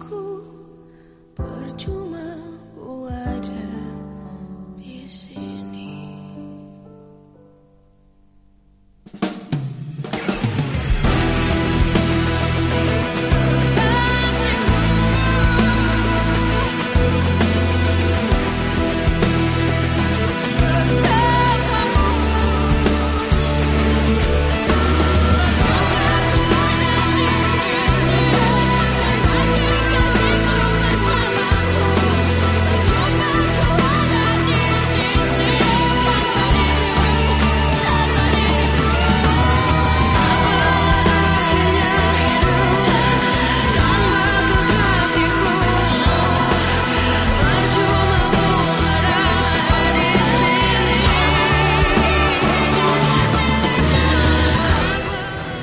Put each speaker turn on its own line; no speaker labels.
cool.